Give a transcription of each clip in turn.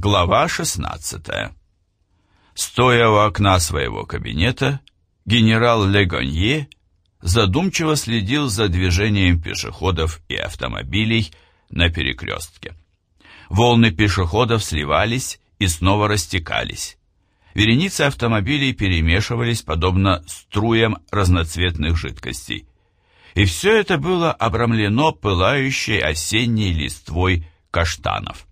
Глава 16 Стоя у окна своего кабинета, генерал Легонье задумчиво следил за движением пешеходов и автомобилей на перекрестке. Волны пешеходов сливались и снова растекались. Вереницы автомобилей перемешивались подобно струям разноцветных жидкостей. И все это было обрамлено пылающей осенней листвой каштанов.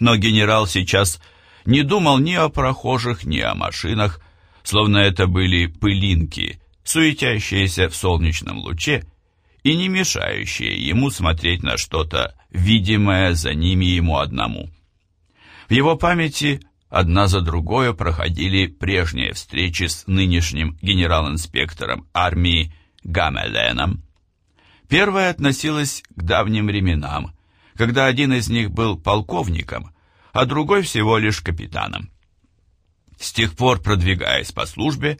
Но генерал сейчас не думал ни о прохожих, ни о машинах, словно это были пылинки, суетящиеся в солнечном луче и не мешающие ему смотреть на что-то, видимое за ними ему одному. В его памяти одна за другой проходили прежние встречи с нынешним генерал-инспектором армии Гамеленом. Первая относилась к давним временам, когда один из них был полковником, а другой всего лишь капитаном. С тех пор, продвигаясь по службе,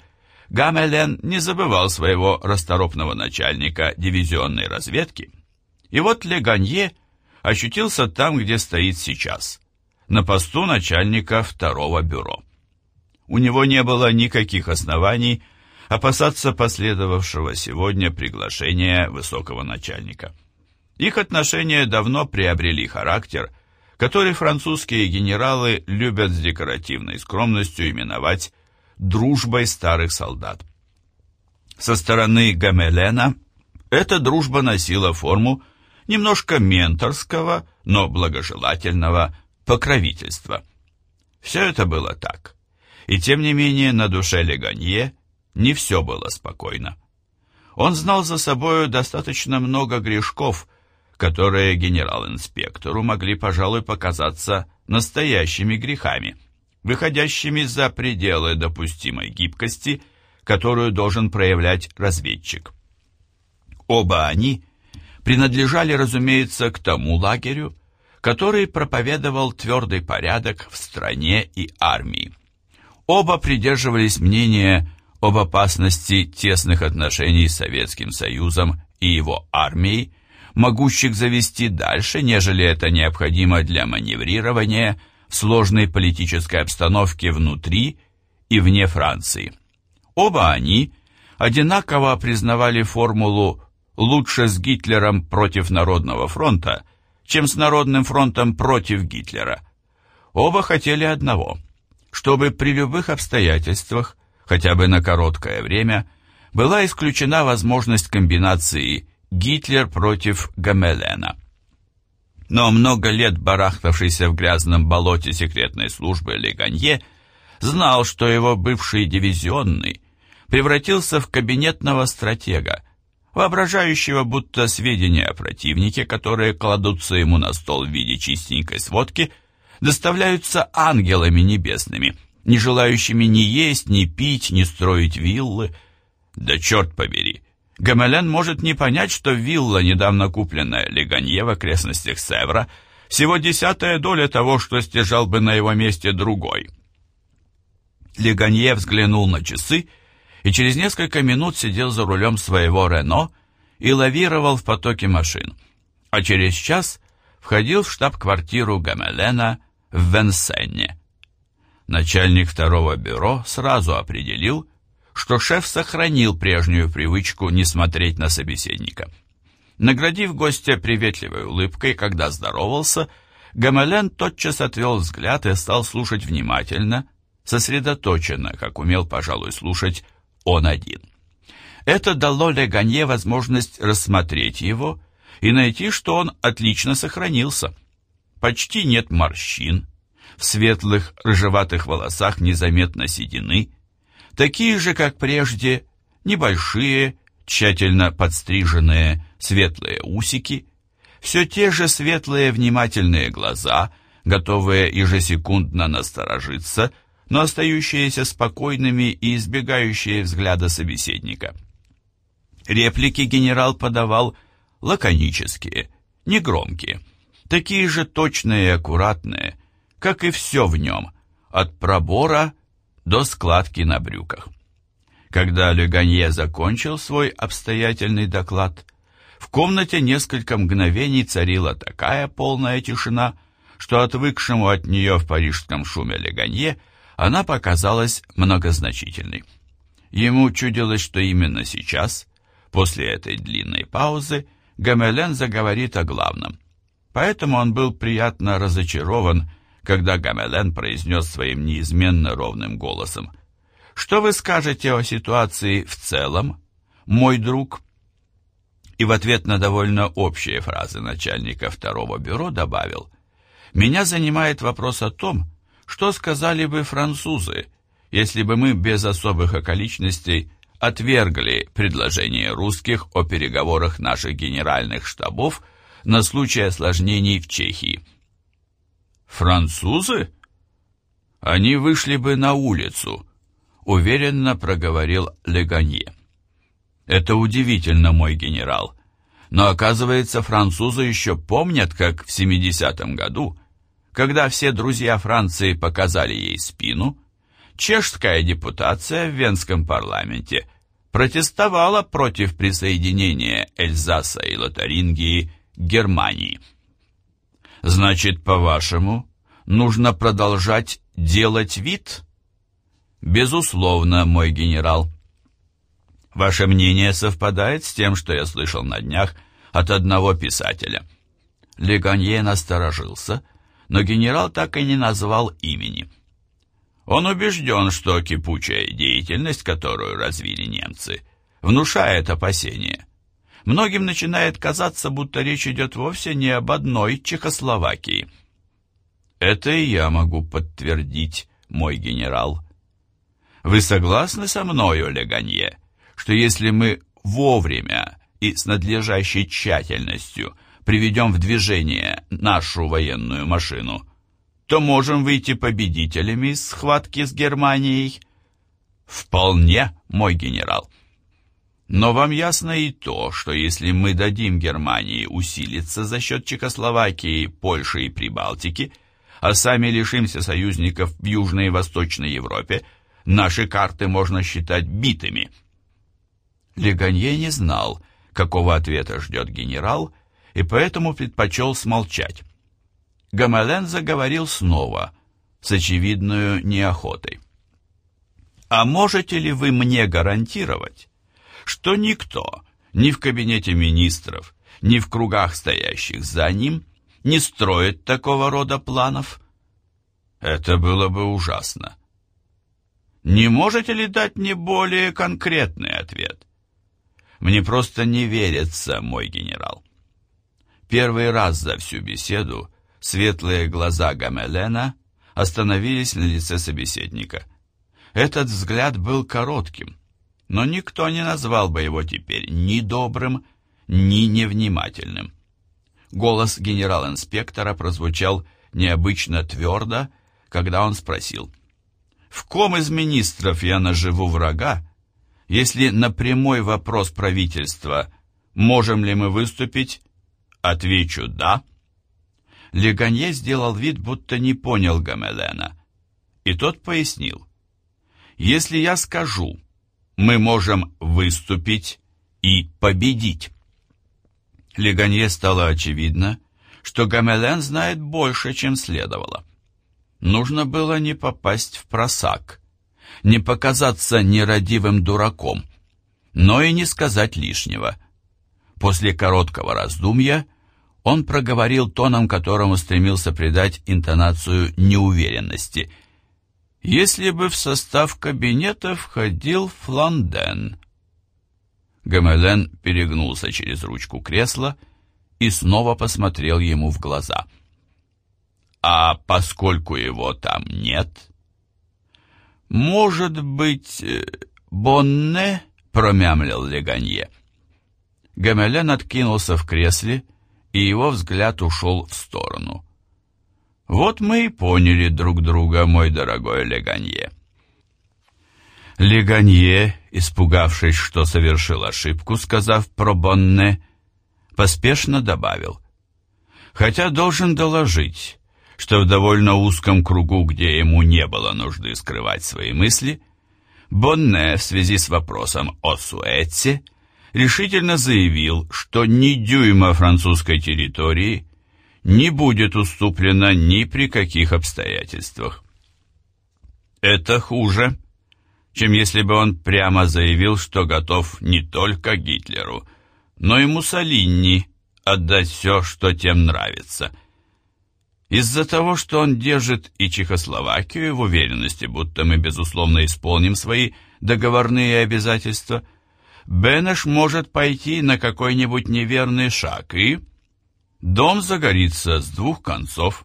Гамелен не забывал своего расторопного начальника дивизионной разведки, и вот Леганье ощутился там, где стоит сейчас, на посту начальника второго бюро. У него не было никаких оснований опасаться последовавшего сегодня приглашения высокого начальника. Их отношения давно приобрели характер, который французские генералы любят с декоративной скромностью именовать дружбой старых солдат. Со стороны Гамелена эта дружба носила форму немножко менторского, но благожелательного покровительства. Все это было так. И тем не менее на душе Леганье не все было спокойно. Он знал за собою достаточно много грешков, которые генерал-инспектору могли, пожалуй, показаться настоящими грехами – выходящими за пределы допустимой гибкости, которую должен проявлять разведчик. Оба они принадлежали, разумеется, к тому лагерю, который проповедовал твердый порядок в стране и армии. Оба придерживались мнения об опасности тесных отношений с Советским Союзом и его армией, могущих завести дальше, нежели это необходимо для маневрирования в сложной политической обстановке внутри и вне Франции. Оба они одинаково признавали формулу «лучше с Гитлером против Народного фронта, чем с Народным фронтом против Гитлера». Оба хотели одного, чтобы при любых обстоятельствах, хотя бы на короткое время, была исключена возможность комбинации Гитлер против Гамелена но много лет барахтавшийся в грязном болоте секретной службы Леганье знал, что его бывший дивизионный превратился в кабинетного стратега, воображающего, будто сведения о противнике, которые кладутся ему на стол в виде чистенькой сводки, доставляются ангелами небесными, не желающими ни есть, ни пить, ни строить виллы. Да черт побери! Гамелен может не понять, что вилла, недавно купленная Леганье в окрестностях Севра, всего десятая доля того, что стяжал бы на его месте другой. Леганье взглянул на часы и через несколько минут сидел за рулем своего Рено и лавировал в потоке машин, а через час входил в штаб-квартиру Гамелена в Венсенне. Начальник второго бюро сразу определил, что шеф сохранил прежнюю привычку не смотреть на собеседника. Наградив гостя приветливой улыбкой, когда здоровался, Гамален тотчас отвел взгляд и стал слушать внимательно, сосредоточенно, как умел, пожалуй, слушать он один. Это дало Леганье возможность рассмотреть его и найти, что он отлично сохранился. Почти нет морщин, в светлых рыжеватых волосах незаметно седины, такие же, как прежде, небольшие, тщательно подстриженные светлые усики, все те же светлые внимательные глаза, готовые ежесекундно насторожиться, но остающиеся спокойными и избегающие взгляда собеседника. Реплики генерал подавал лаконические, негромкие, такие же точные и аккуратные, как и все в нем, от пробора до складки на брюках. Когда Леганье закончил свой обстоятельный доклад, в комнате несколько мгновений царила такая полная тишина, что отвыкшему от нее в парижском шуме Леганье она показалась многозначительной. Ему чудилось, что именно сейчас, после этой длинной паузы, Гамелен заговорит о главном. Поэтому он был приятно разочарован, когда Гамелен произнес своим неизменно ровным голосом. «Что вы скажете о ситуации в целом, мой друг?» И в ответ на довольно общие фразы начальника второго бюро добавил, «Меня занимает вопрос о том, что сказали бы французы, если бы мы без особых околичностей отвергли предложение русских о переговорах наших генеральных штабов на случай осложнений в Чехии. Французы? Они вышли бы на улицу, уверенно проговорил Леганье. Это удивительно, мой генерал. Но оказывается, французы еще помнят, как в 70-м году, когда все друзья Франции показали ей спину, чешская депутация в Венском парламенте протестовала против присоединения Эльзаса и Лотарингии к Германии. Значит, по-вашему, нужно продолжать делать вид? Безусловно, мой генерал. Ваше мнение совпадает с тем, что я слышал на днях от одного писателя. Леганье насторожился, но генерал так и не назвал имени. Он убежден, что кипучая деятельность, которую развили немцы, внушает опасения. Многим начинает казаться, будто речь идет вовсе не об одной Чехословакии. Это и я могу подтвердить, мой генерал. Вы согласны со мною, Леганье, что если мы вовремя и с надлежащей тщательностью приведем в движение нашу военную машину, то можем выйти победителями из схватки с Германией? Вполне, мой генерал. Но вам ясно и то, что если мы дадим Германии усилиться за счет Чехословакии, Польши и Прибалтики, а сами лишимся союзников в Южной и Восточной Европе, наши карты можно считать битыми. Леганье не знал, какого ответа ждет генерал, и поэтому предпочел смолчать. Гамален заговорил снова, с очевидной неохотой. «А можете ли вы мне гарантировать, что никто, ни в кабинете министров, ни в кругах, стоящих за ним, не строит такого рода планов?» Это было бы ужасно. Не можете ли дать мне более конкретный ответ? Мне просто не верится, мой генерал. Первый раз за всю беседу Светлые глаза Гамелена остановились на лице собеседника. Этот взгляд был коротким, но никто не назвал бы его теперь ни добрым, ни невнимательным. Голос генерал-инспектора прозвучал необычно твердо, когда он спросил, «В ком из министров я наживу врага, если на прямой вопрос правительства «можем ли мы выступить?» отвечу «да», Леганье сделал вид, будто не понял Гамелена. И тот пояснил. «Если я скажу, мы можем выступить и победить». Леганье стало очевидно, что Гамелен знает больше, чем следовало. Нужно было не попасть в просак, не показаться нерадивым дураком, но и не сказать лишнего. После короткого раздумья он проговорил тоном, которому стремился придать интонацию неуверенности. «Если бы в состав кабинета входил Фланден». Гамелен перегнулся через ручку кресла и снова посмотрел ему в глаза. «А поскольку его там нет...» «Может быть, э, Бонне?» — промямлил Леганье. Гамелен откинулся в кресле и его взгляд ушел в сторону. «Вот мы и поняли друг друга, мой дорогой Леганье». Леганье, испугавшись, что совершил ошибку, сказав про Бонне, поспешно добавил. «Хотя должен доложить, что в довольно узком кругу, где ему не было нужды скрывать свои мысли, Бонне в связи с вопросом о Суэце решительно заявил, что ни дюйма французской территории не будет уступлено ни при каких обстоятельствах. Это хуже, чем если бы он прямо заявил, что готов не только Гитлеру, но и Муссолини отдать все, что тем нравится. Из-за того, что он держит и Чехословакию в уверенности, будто мы, безусловно, исполним свои договорные обязательства, Бенеш может пойти на какой-нибудь неверный шаг, и дом загорится с двух концов.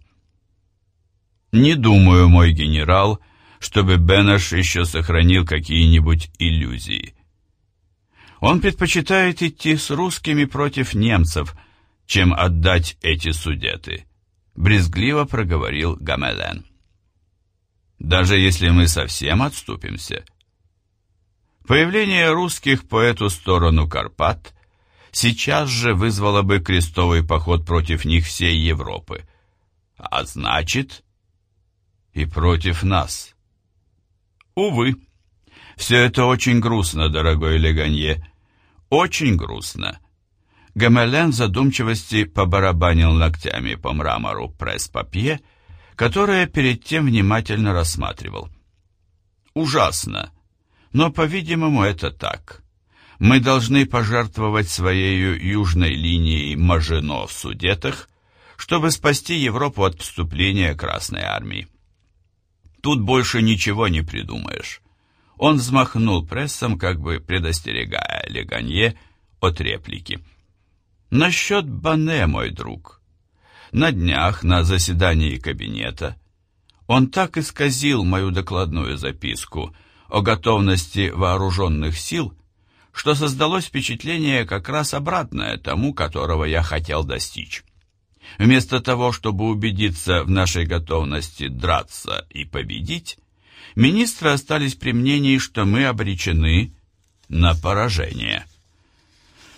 Не думаю, мой генерал, чтобы Бенеш еще сохранил какие-нибудь иллюзии. Он предпочитает идти с русскими против немцев, чем отдать эти судеты брезгливо проговорил Гамелен. Даже если мы совсем отступимся. Появление русских по эту сторону Карпат сейчас же вызвало бы крестовый поход против них всей Европы, а значит и против нас. Увы, все это очень грустно, дорогой Леганье, очень грустно. Гамелен в задумчивости побарабанил ногтями по мрамору пресс-папье, которое перед тем внимательно рассматривал. Ужасно, но, по-видимому, это так. Мы должны пожертвовать своей южной линией Мажино в Судетах, чтобы спасти Европу от вступления Красной Армии. Тут больше ничего не придумаешь. Он взмахнул прессом, как бы предостерегая Леганье от реплики. Насчет Бане, мой друг. На днях на заседании кабинета он так исказил мою докладную записку о готовности вооруженных сил, что создалось впечатление как раз обратное тому, которого я хотел достичь. Вместо того, чтобы убедиться в нашей готовности драться и победить, министры остались при мнении, что мы обречены на поражение.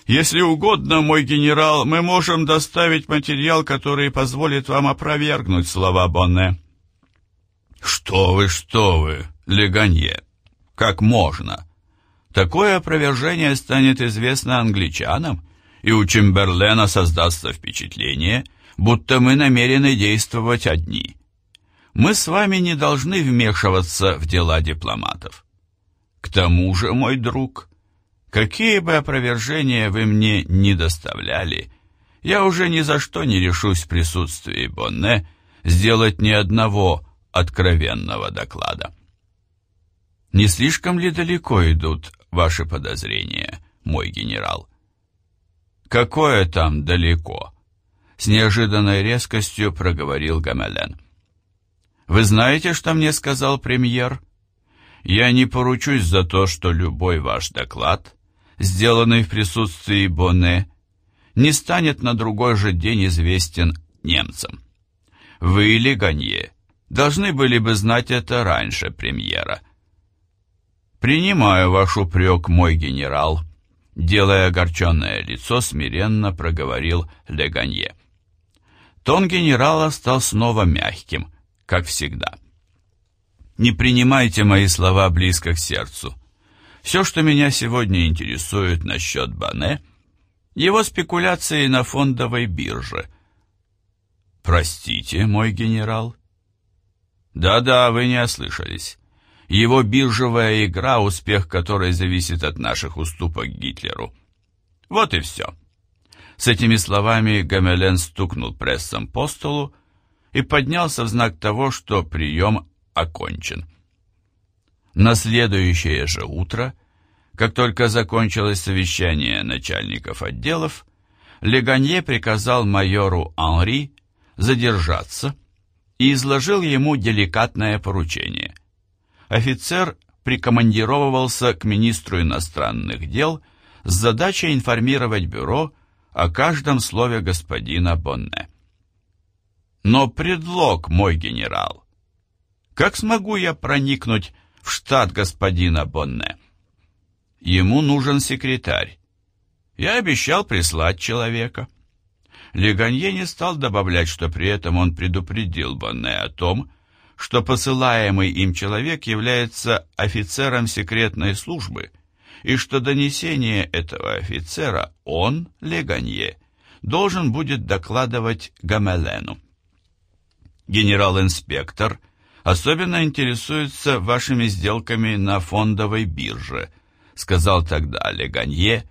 Если угодно, мой генерал, мы можем доставить материал, который позволит вам опровергнуть слова Бонне. Что вы, что вы, Леганье, как можно? Такое опровержение станет известно англичанам, и у Чемберлена создастся впечатление, будто мы намерены действовать одни. Мы с вами не должны вмешиваться в дела дипломатов. К тому же, мой друг, Какие бы опровержения вы мне не доставляли, я уже ни за что не решусь в присутствии Бонне сделать ни одного откровенного доклада. Не слишком ли далеко идут ваши подозрения, мой генерал? Какое там далеко? С неожиданной резкостью проговорил Гамелен. Вы знаете, что мне сказал премьер? Я не поручусь за то, что любой ваш доклад сделанный в присутствии Боне, не станет на другой же день известен немцам. Вы, или Ганье, должны были бы знать это раньше премьера. «Принимаю ваш упрек, мой генерал», — делая огорченное лицо, смиренно проговорил Леганье. Тон генерала стал снова мягким, как всегда. «Не принимайте мои слова близко к сердцу. Все, что меня сегодня интересует насчет Бане, его спекуляции на фондовой бирже. Простите, мой генерал. Да-да, вы не ослышались. Его биржевая игра, успех которой зависит от наших уступок Гитлеру. Вот и все. С этими словами Гамелен стукнул прессом по столу и поднялся в знак того, что прием окончен. На следующее же утро, как только закончилось совещание начальников отделов, Леганье приказал майору Анри задержаться и изложил ему деликатное поручение. Офицер прикомандировывался к министру иностранных дел с задачей информировать бюро о каждом слове господина Бонне. Но предлог, мой генерал, как смогу я проникнуть в штат господина Бонне. Ему нужен секретарь. Я обещал прислать человека. Леганье не стал добавлять, что при этом он предупредил Бонне о том, что посылаемый им человек является офицером секретной службы, и что донесение этого офицера он, Леганье, должен будет докладывать Гамелену. Генерал-инспектор особенно интересуется вашими сделками на фондовой бирже, сказал тогда Леганье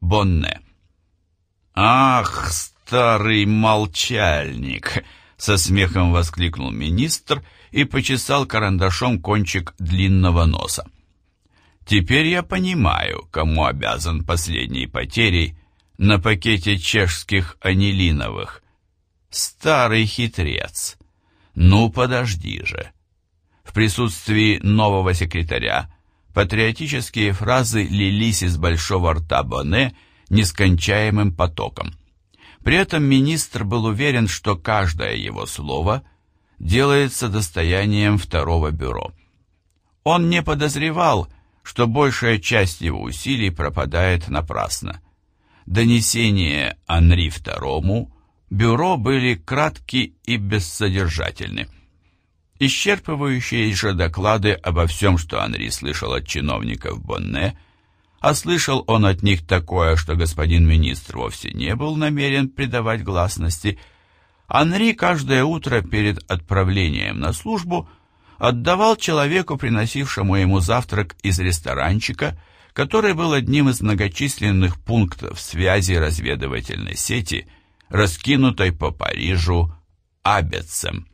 Бонне. Ах, старый молчальник, со смехом воскликнул министр и почесал карандашом кончик длинного носа. Теперь я понимаю, кому обязан последней потерей на пакете чешских анилиновых. Старый хитрец. Ну, подожди же. В присутствии нового секретаря патриотические фразы лились из большого рта Боне нескончаемым потоком. При этом министр был уверен, что каждое его слово делается достоянием второго бюро. Он не подозревал, что большая часть его усилий пропадает напрасно. Донесения Анри II бюро были кратки и бессодержательны. Исчерпывающие же доклады обо всем, что Анри слышал от чиновников Бонне, а слышал он от них такое, что господин министр вовсе не был намерен придавать гласности, Анри каждое утро перед отправлением на службу отдавал человеку, приносившему ему завтрак из ресторанчика, который был одним из многочисленных пунктов связи разведывательной сети, раскинутой по Парижу Абецем.